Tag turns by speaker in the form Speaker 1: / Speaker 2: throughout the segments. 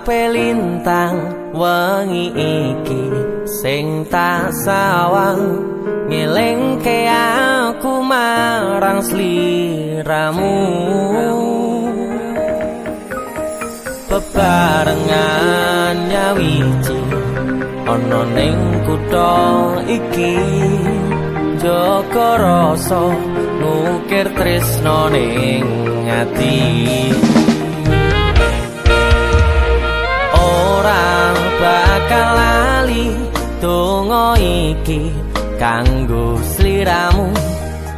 Speaker 1: gemerlape lintang wengi iki sing tak sawang. Ngelingke aku marang sliramu. Bebarengan nyawiji ana ning kutha iki. Joko rasa ngukir tresno ning ati orang bakal lali. Donga iki kanggo sliramu.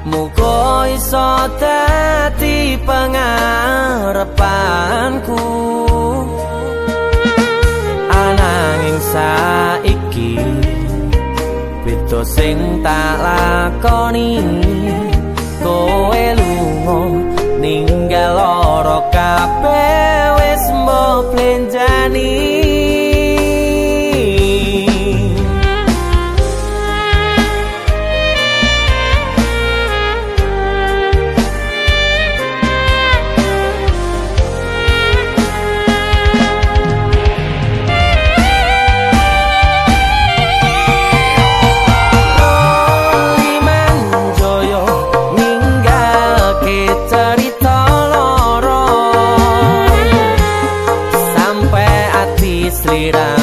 Speaker 1: Muga iso dadi pangarepanku ananging saiki beda sing tak lakoni. Kowe lunga sliramu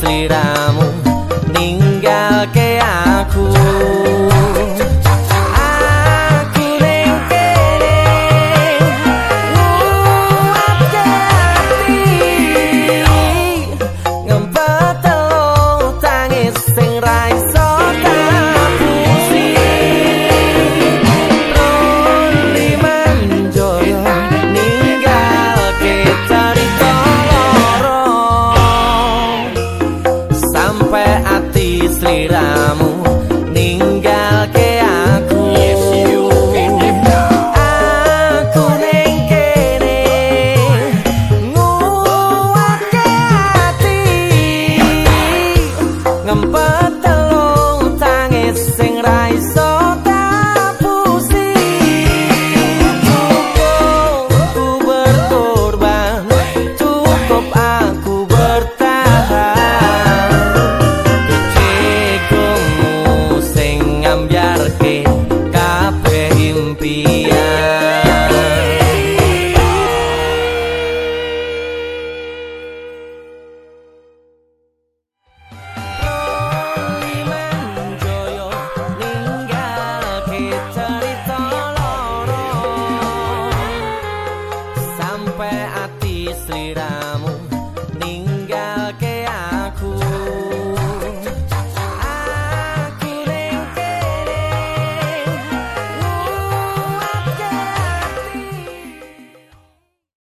Speaker 1: Sri Ram.